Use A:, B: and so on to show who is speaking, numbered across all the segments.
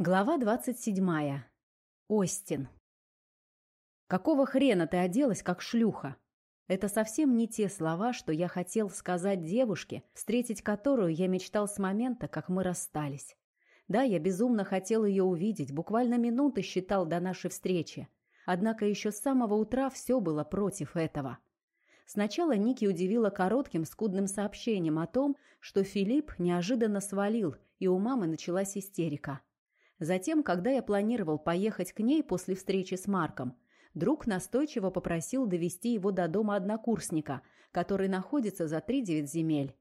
A: Глава двадцать седьмая. Остин. «Какого хрена ты оделась, как шлюха?» Это совсем не те слова, что я хотел сказать девушке, встретить которую я мечтал с момента, как мы расстались. Да, я безумно хотел ее увидеть, буквально минуты считал до нашей встречи. Однако еще с самого утра все было против этого. Сначала Ники удивила коротким скудным сообщением о том, что Филипп неожиданно свалил, и у мамы началась истерика – Затем, когда я планировал поехать к ней после встречи с Марком, друг настойчиво попросил довести его до дома однокурсника, который находится за три девять земель.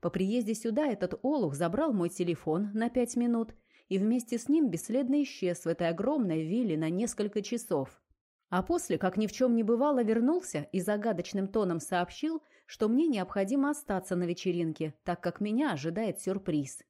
A: По приезде сюда этот олух забрал мой телефон на пять минут и вместе с ним бесследно исчез в этой огромной вилле на несколько часов. А после, как ни в чем не бывало, вернулся и загадочным тоном сообщил, что мне необходимо остаться на вечеринке, так как меня ожидает сюрприз.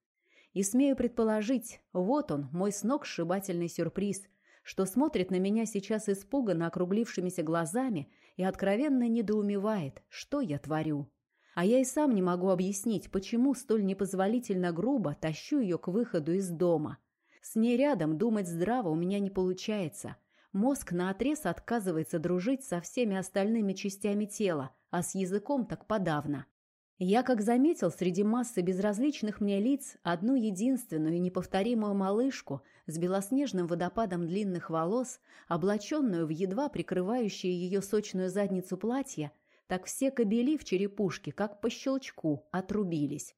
A: И смею предположить, вот он, мой сногсшибательный сюрприз, что смотрит на меня сейчас испуганно округлившимися глазами и откровенно недоумевает, что я творю. А я и сам не могу объяснить, почему столь непозволительно грубо тащу ее к выходу из дома. С ней рядом думать здраво у меня не получается. Мозг наотрез отказывается дружить со всеми остальными частями тела, а с языком так подавно. Я, как заметил, среди массы безразличных мне лиц одну единственную неповторимую малышку с белоснежным водопадом длинных волос, облаченную в едва прикрывающее ее сочную задницу платье, так все кобели в черепушке, как по щелчку, отрубились.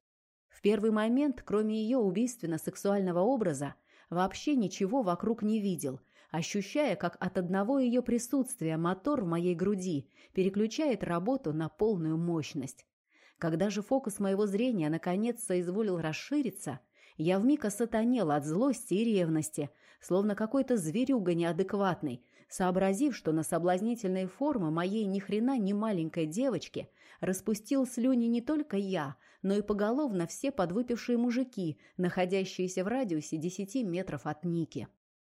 A: В первый момент, кроме ее убийственно-сексуального образа, вообще ничего вокруг не видел, ощущая, как от одного ее присутствия мотор в моей груди переключает работу на полную мощность. Когда же фокус моего зрения наконец соизволил расшириться, я вмиг осатанел от злости и ревности, словно какой-то зверюга неадекватный, сообразив, что на соблазнительные формы моей ни хрена не маленькой девочки распустил слюни не только я, но и поголовно все подвыпившие мужики, находящиеся в радиусе десяти метров от Ники.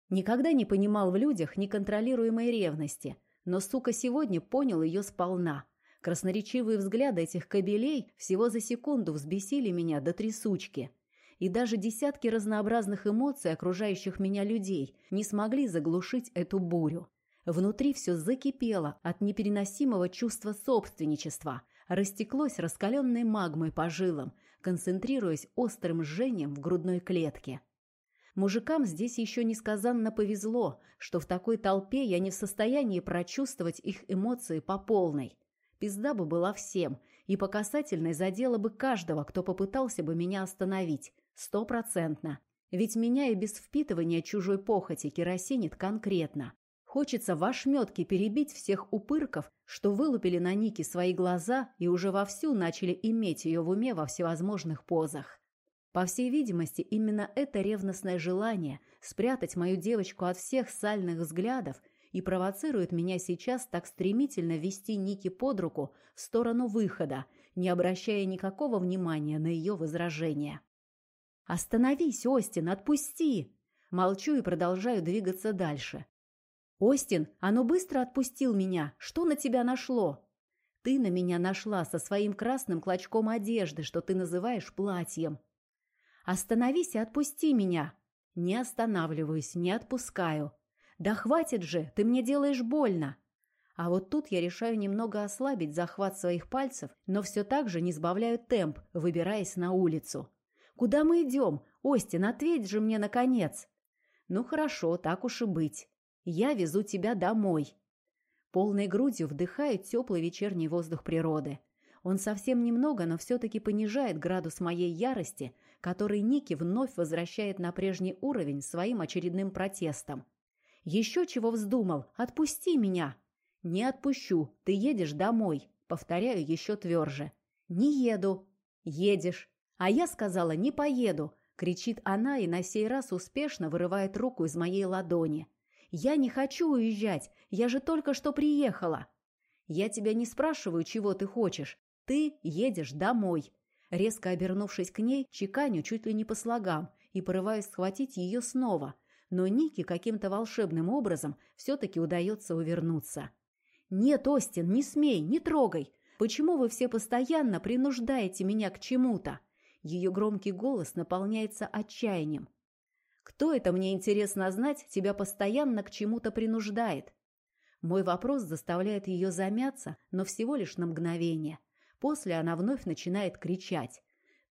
A: Никогда не понимал в людях неконтролируемой ревности, но, сука, сегодня понял ее сполна – Красноречивые взгляды этих кобелей всего за секунду взбесили меня до трясучки. И даже десятки разнообразных эмоций окружающих меня людей не смогли заглушить эту бурю. Внутри все закипело от непереносимого чувства собственничества, растеклось раскаленной магмой по жилам, концентрируясь острым жжением в грудной клетке. Мужикам здесь еще несказанно повезло, что в такой толпе я не в состоянии прочувствовать их эмоции по полной. Пизда бы была всем, и по касательной задела бы каждого, кто попытался бы меня остановить. Стопроцентно. Ведь меня и без впитывания чужой похоти керосинит конкретно. Хочется в ошметке перебить всех упырков, что вылупили на Нике свои глаза и уже вовсю начали иметь ее в уме во всевозможных позах. По всей видимости, именно это ревностное желание спрятать мою девочку от всех сальных взглядов и провоцирует меня сейчас так стремительно вести Ники под руку в сторону выхода, не обращая никакого внимания на ее возражения. «Остановись, Остин, отпусти!» Молчу и продолжаю двигаться дальше. «Остин, оно быстро отпустил меня. Что на тебя нашло?» «Ты на меня нашла со своим красным клочком одежды, что ты называешь платьем». «Остановись и отпусти меня!» «Не останавливаюсь, не отпускаю. «Да хватит же, ты мне делаешь больно!» А вот тут я решаю немного ослабить захват своих пальцев, но все так же не сбавляю темп, выбираясь на улицу. «Куда мы идем? Остин, ответь же мне, наконец!» «Ну хорошо, так уж и быть. Я везу тебя домой». Полной грудью вдыхаю теплый вечерний воздух природы. Он совсем немного, но все-таки понижает градус моей ярости, который Ники вновь возвращает на прежний уровень своим очередным протестом. Еще чего вздумал? Отпусти меня!» «Не отпущу. Ты едешь домой». Повторяю еще тверже. «Не еду». «Едешь». «А я сказала, не поеду», — кричит она и на сей раз успешно вырывает руку из моей ладони. «Я не хочу уезжать. Я же только что приехала». «Я тебя не спрашиваю, чего ты хочешь. Ты едешь домой». Резко обернувшись к ней, чеканю чуть ли не по слогам и порываюсь схватить ее снова — но Нике каким-то волшебным образом все-таки удается увернуться. «Нет, Остин, не смей, не трогай! Почему вы все постоянно принуждаете меня к чему-то?» Ее громкий голос наполняется отчаянием. Кто это, мне интересно знать, тебя постоянно к чему-то принуждает? Мой вопрос заставляет ее замяться, но всего лишь на мгновение. После она вновь начинает кричать.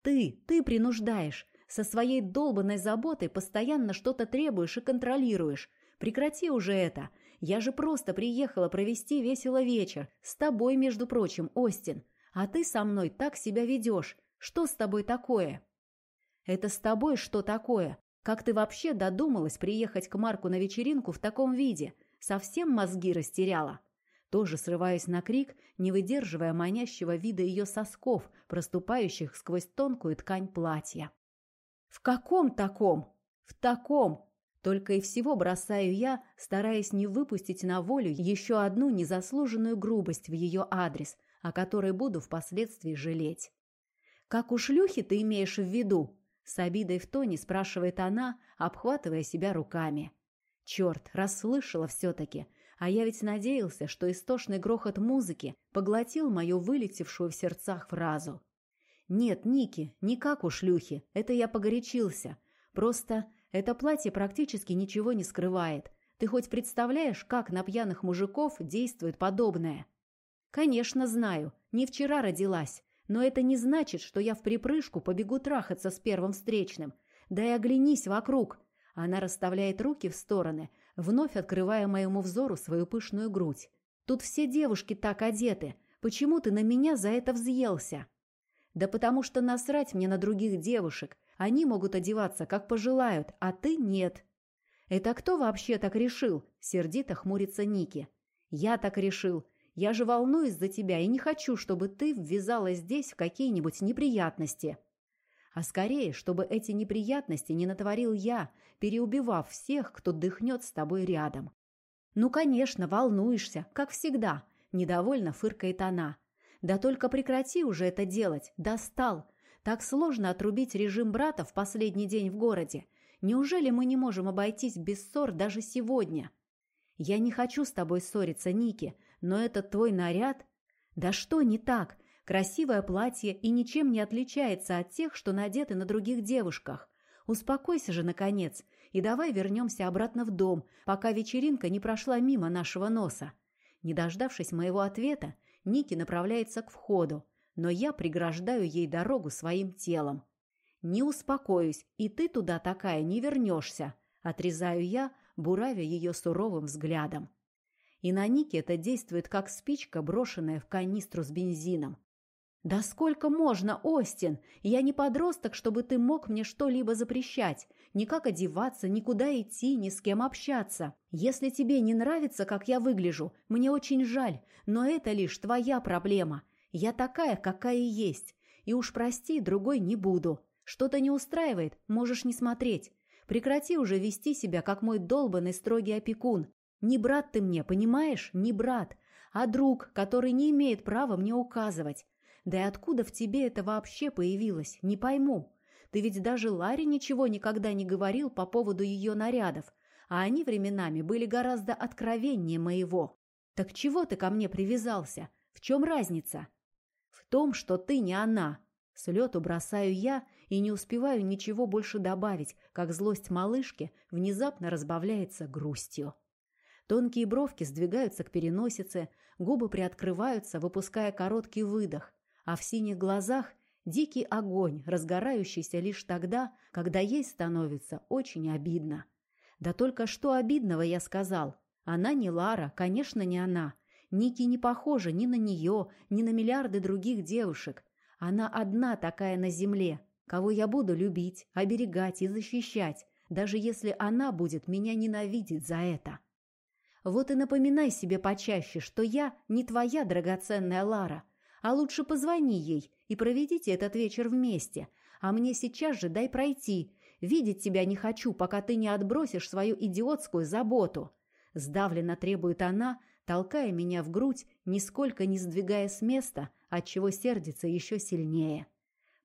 A: «Ты, ты принуждаешь! Со своей долбанной заботой постоянно что-то требуешь и контролируешь. Прекрати уже это! Я же просто приехала провести весело вечер. С тобой, между прочим, Остин. А ты со мной так себя ведешь. Что с тобой такое?» «Это с тобой что такое? Как ты вообще додумалась приехать к Марку на вечеринку в таком виде? Совсем мозги растеряла?» Тоже срываясь на крик, не выдерживая манящего вида ее сосков, проступающих сквозь тонкую ткань платья. «В каком таком? В таком!» Только и всего бросаю я, стараясь не выпустить на волю еще одну незаслуженную грубость в ее адрес, о которой буду впоследствии жалеть. «Как у шлюхи ты имеешь в виду?» С обидой в тоне спрашивает она, обхватывая себя руками. Черт, расслышала все-таки. А я ведь надеялся, что истошный грохот музыки поглотил мою вылетевшую в сердцах фразу. Нет, Ники, не как у шлюхи, это я погорячился. Просто это платье практически ничего не скрывает. Ты хоть представляешь, как на пьяных мужиков действует подобное? Конечно, знаю. Не вчера родилась. Но это не значит, что я в припрыжку побегу трахаться с первым встречным. Да и оглянись вокруг. Она расставляет руки в стороны, вновь открывая моему взору свою пышную грудь. Тут все девушки так одеты. Почему ты на меня за это взъелся? Да потому что насрать мне на других девушек. Они могут одеваться, как пожелают, а ты нет. Это кто вообще так решил? Сердито хмурится Ники. Я так решил. Я же волнуюсь за тебя и не хочу, чтобы ты ввязалась здесь в какие-нибудь неприятности. А скорее, чтобы эти неприятности не натворил я, переубивав всех, кто дыхнет с тобой рядом. Ну, конечно, волнуешься, как всегда, недовольно фыркает она. Да только прекрати уже это делать, достал. Так сложно отрубить режим брата в последний день в городе. Неужели мы не можем обойтись без ссор даже сегодня? Я не хочу с тобой ссориться, Ники, но этот твой наряд... Да что не так? Красивое платье и ничем не отличается от тех, что надеты на других девушках. Успокойся же, наконец, и давай вернемся обратно в дом, пока вечеринка не прошла мимо нашего носа. Не дождавшись моего ответа, Ники направляется к входу, но я преграждаю ей дорогу своим телом. «Не успокоюсь, и ты туда такая не вернешься», – отрезаю я, буравя ее суровым взглядом. И на Нике это действует как спичка, брошенная в канистру с бензином. «Да сколько можно, Остин? Я не подросток, чтобы ты мог мне что-либо запрещать. Ни как одеваться, никуда идти, ни с кем общаться. Если тебе не нравится, как я выгляжу, мне очень жаль, но это лишь твоя проблема. Я такая, какая есть. И уж прости, другой не буду. Что-то не устраивает, можешь не смотреть. Прекрати уже вести себя, как мой долбанный строгий опекун. Не брат ты мне, понимаешь? Не брат, а друг, который не имеет права мне указывать. Да и откуда в тебе это вообще появилось, не пойму. Ты ведь даже Ларе ничего никогда не говорил по поводу ее нарядов, а они временами были гораздо откровеннее моего. Так чего ты ко мне привязался? В чем разница? В том, что ты не она. С бросаю я и не успеваю ничего больше добавить, как злость малышки внезапно разбавляется грустью. Тонкие бровки сдвигаются к переносице, губы приоткрываются, выпуская короткий выдох, а в синих глазах дикий огонь, разгорающийся лишь тогда, когда ей становится очень обидно. Да только что обидного я сказал. Она не Лара, конечно, не она. Ники не похожа ни на нее, ни на миллиарды других девушек. Она одна такая на земле, кого я буду любить, оберегать и защищать, даже если она будет меня ненавидеть за это. Вот и напоминай себе почаще, что я не твоя драгоценная Лара, а лучше позвони ей и проведите этот вечер вместе, а мне сейчас же дай пройти. Видеть тебя не хочу, пока ты не отбросишь свою идиотскую заботу. Сдавленно требует она, толкая меня в грудь, нисколько не сдвигая с места, отчего сердится еще сильнее.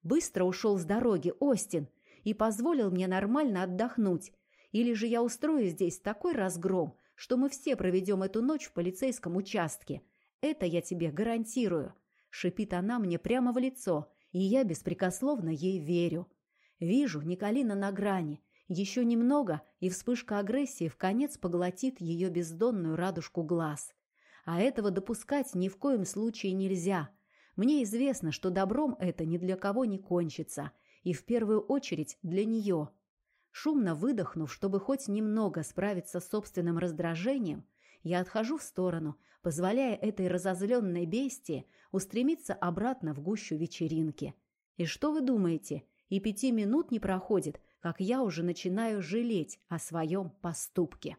A: Быстро ушел с дороги Остин и позволил мне нормально отдохнуть. Или же я устрою здесь такой разгром, что мы все проведем эту ночь в полицейском участке. Это я тебе гарантирую. Шипит она мне прямо в лицо, и я беспрекословно ей верю. Вижу, Николина на грани, Еще немного, и вспышка агрессии в конец поглотит ее бездонную радужку глаз. А этого допускать ни в коем случае нельзя. Мне известно, что добром это ни для кого не кончится, и в первую очередь для нее. Шумно выдохнув, чтобы хоть немного справиться с собственным раздражением, я отхожу в сторону, позволяя этой разозленной бестии устремиться обратно в гущу вечеринки. И что вы думаете? И пяти минут не проходит, как я уже начинаю жалеть о своем поступке.